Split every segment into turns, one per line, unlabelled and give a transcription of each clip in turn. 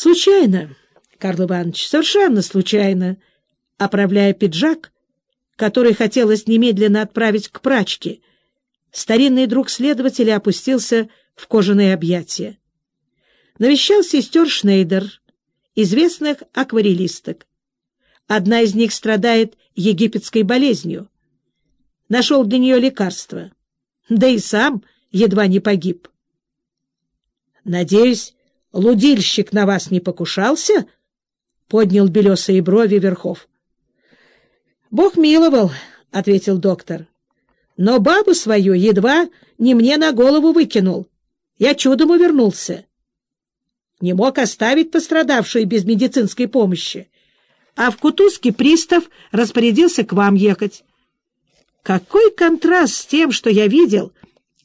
Случайно, Карл Иванович, совершенно случайно, оправляя пиджак, который хотелось немедленно отправить к прачке, старинный друг следователя опустился в кожаные объятия. Навещал сестер Шнейдер, известных акварелисток. Одна из них страдает египетской болезнью. Нашел для нее лекарство. Да и сам едва не погиб. Надеюсь, лудильщик на вас не покушался? Поднял белесые брови Верхов. Бог миловал, — ответил доктор. Но бабу свою едва не мне на голову выкинул. Я чудом увернулся. Не мог оставить пострадавшую без медицинской помощи. А в Кутузке пристав распорядился к вам ехать. Какой контраст с тем, что я видел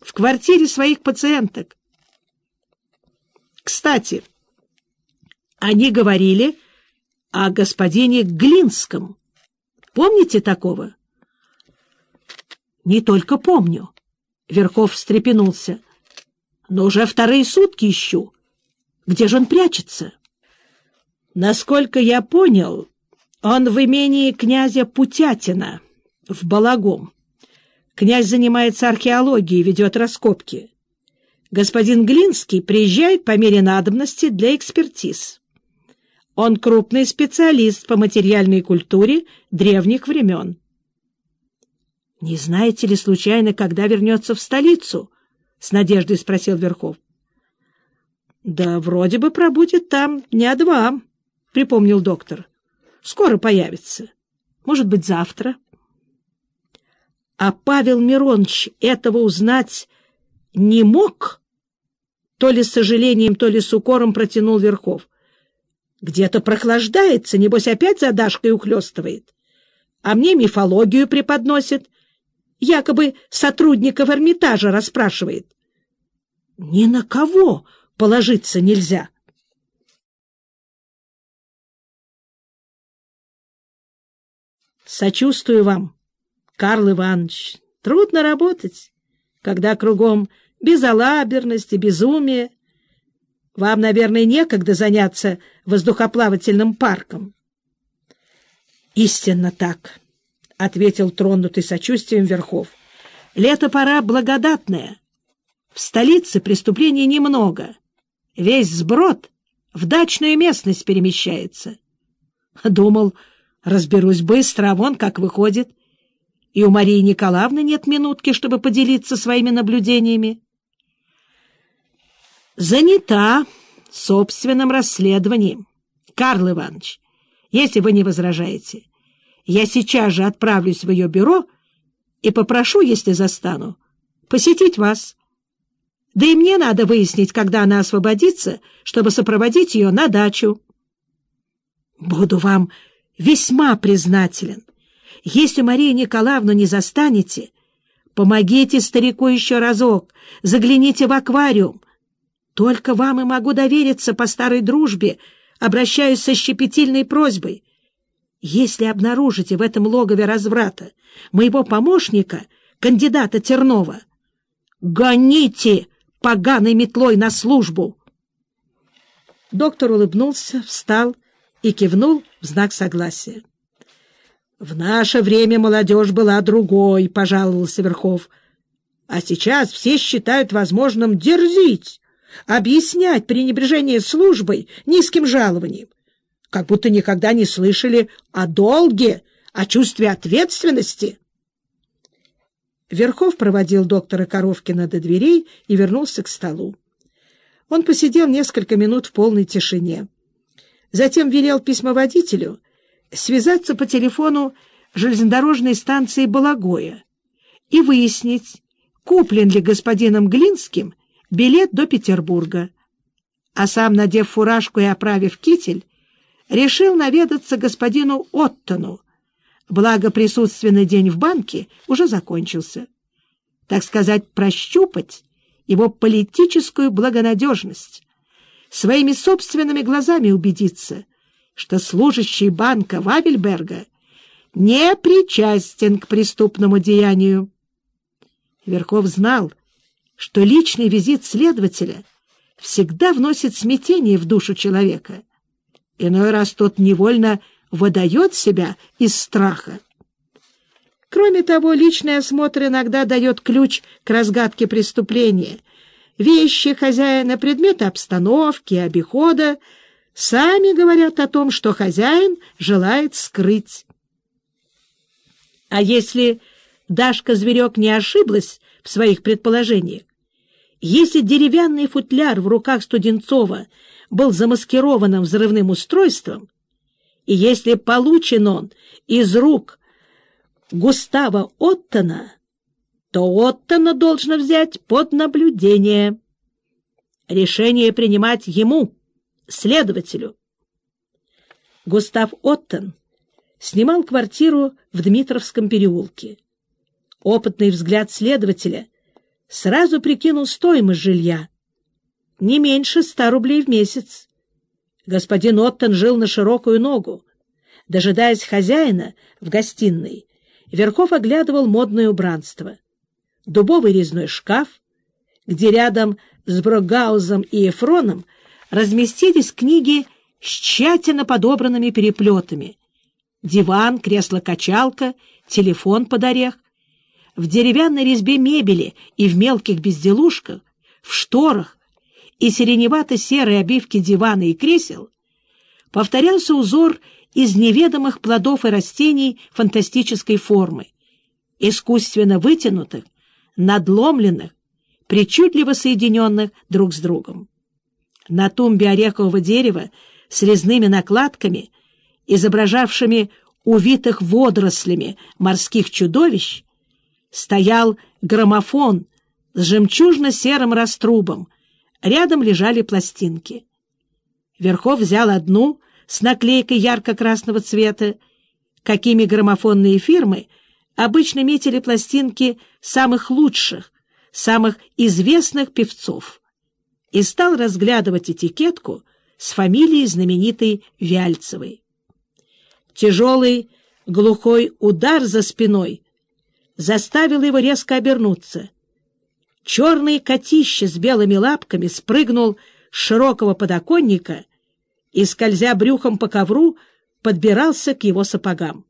в квартире своих пациенток. Кстати, они говорили о господине Глинском. Помните такого? Не только помню. Верхов встрепенулся. Но уже вторые сутки ищу. Где же он прячется? Насколько я понял, он в имении князя Путятина, в Балагом. Князь занимается археологией, ведет раскопки. Господин Глинский приезжает по мере надобности для экспертиз. Он крупный специалист по материальной культуре древних времен. «Не знаете ли, случайно, когда вернется в столицу?» — с надеждой спросил Верхов. «Да вроде бы пробудет там дня два», — припомнил доктор. «Скоро появится. Может быть, завтра». А Павел Миронович этого узнать не мог? То ли с сожалением, то ли с укором протянул Верхов. Где-то прохлаждается, небось опять за Дашкой ухлёстывает. А мне мифологию преподносит, якобы сотрудников Эрмитажа расспрашивает. Ни на кого положиться нельзя. Сочувствую вам, Карл Иванович, трудно работать, когда кругом безалаберность и безумие. Вам, наверное, некогда заняться воздухоплавательным парком. — Истинно так, — ответил тронутый сочувствием Верхов. — Лето пора благодатная. В столице преступлений немного. Весь сброд в дачную местность перемещается. Думал, разберусь быстро, а вон как выходит — и у Марии Николаевны нет минутки, чтобы поделиться своими наблюдениями. Занята собственным расследованием. Карл Иванович, если вы не возражаете, я сейчас же отправлюсь в ее бюро и попрошу, если застану, посетить вас. Да и мне надо выяснить, когда она освободится, чтобы сопроводить ее на дачу. Буду вам весьма признателен. Если Марию Николаевну не застанете, помогите старику еще разок, загляните в аквариум. Только вам и могу довериться по старой дружбе, обращаюсь со щепетильной просьбой. Если обнаружите в этом логове разврата моего помощника, кандидата Тернова, гоните поганой метлой на службу!» Доктор улыбнулся, встал и кивнул в знак согласия. В наше время молодежь была другой, — пожаловался Верхов. А сейчас все считают возможным дерзить, объяснять пренебрежение службой низким жалованием, как будто никогда не слышали о долге, о чувстве ответственности. Верхов проводил доктора Коровкина до дверей и вернулся к столу. Он посидел несколько минут в полной тишине. Затем велел письмоводителю связаться по телефону железнодорожной станции Балагоя и выяснить, куплен ли господином Глинским билет до Петербурга. А сам, надев фуражку и оправив китель, решил наведаться господину Оттону, благо присутственный день в банке уже закончился. Так сказать, прощупать его политическую благонадежность, своими собственными глазами убедиться — что служащий банка Вавельберга не причастен к преступному деянию. Верхов знал, что личный визит следователя всегда вносит смятение в душу человека. Иной раз тот невольно выдает себя из страха. Кроме того, личный осмотр иногда дает ключ к разгадке преступления. Вещи хозяина, предметы обстановки, обихода сами говорят о том, что хозяин желает скрыть. А если Дашка-зверек не ошиблась в своих предположениях, если деревянный футляр в руках Студенцова был замаскированным взрывным устройством, и если получен он из рук Густава Оттона, то Оттона должно взять под наблюдение. Решение принимать ему, следователю. Густав Оттон снимал квартиру в Дмитровском переулке. Опытный взгляд следователя сразу прикинул стоимость жилья. Не меньше ста рублей в месяц. Господин Оттон жил на широкую ногу. Дожидаясь хозяина в гостиной, Верхов оглядывал модное убранство. Дубовый резной шкаф, где рядом с Брогаузом и Эфроном разместились книги с тщательно подобранными переплетами. Диван, кресло-качалка, телефон под орех. В деревянной резьбе мебели и в мелких безделушках, в шторах и сиреневато-серой обивке дивана и кресел повторялся узор из неведомых плодов и растений фантастической формы, искусственно вытянутых, надломленных, причудливо соединенных друг с другом. На тумбе орехового дерева с резными накладками, изображавшими увитых водорослями морских чудовищ, стоял граммофон с жемчужно-серым раструбом, рядом лежали пластинки. Верхов взял одну с наклейкой ярко-красного цвета, какими граммофонные фирмы обычно метили пластинки самых лучших, самых известных певцов, и стал разглядывать этикетку с фамилией знаменитой Вяльцевой. Тяжелый глухой удар за спиной заставил его резко обернуться. Черный котище с белыми лапками спрыгнул с широкого подоконника и, скользя брюхом по ковру, подбирался к его сапогам.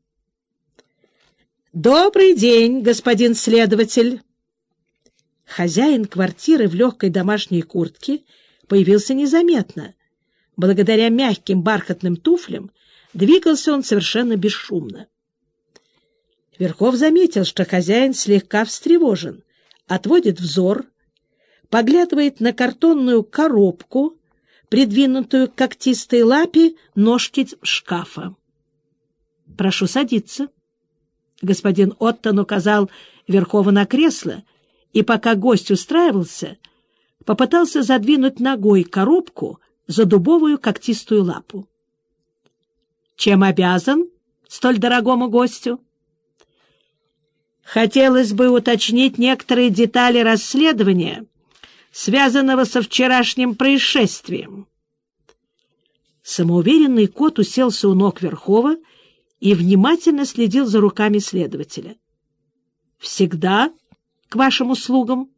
«Добрый день, господин следователь!» Хозяин квартиры в легкой домашней куртке появился незаметно. Благодаря мягким бархатным туфлям двигался он совершенно бесшумно. Верхов заметил, что хозяин слегка встревожен, отводит взор, поглядывает на картонную коробку, придвинутую к когтистой лапе ножки шкафа. — Прошу садиться. Господин Оттон указал Верхова на кресло, и пока гость устраивался, попытался задвинуть ногой коробку за дубовую когтистую лапу. — Чем обязан столь дорогому гостю? — Хотелось бы уточнить некоторые детали расследования, связанного со вчерашним происшествием. Самоуверенный кот уселся у ног Верхова и внимательно следил за руками следователя. — Всегда к вашим услугам.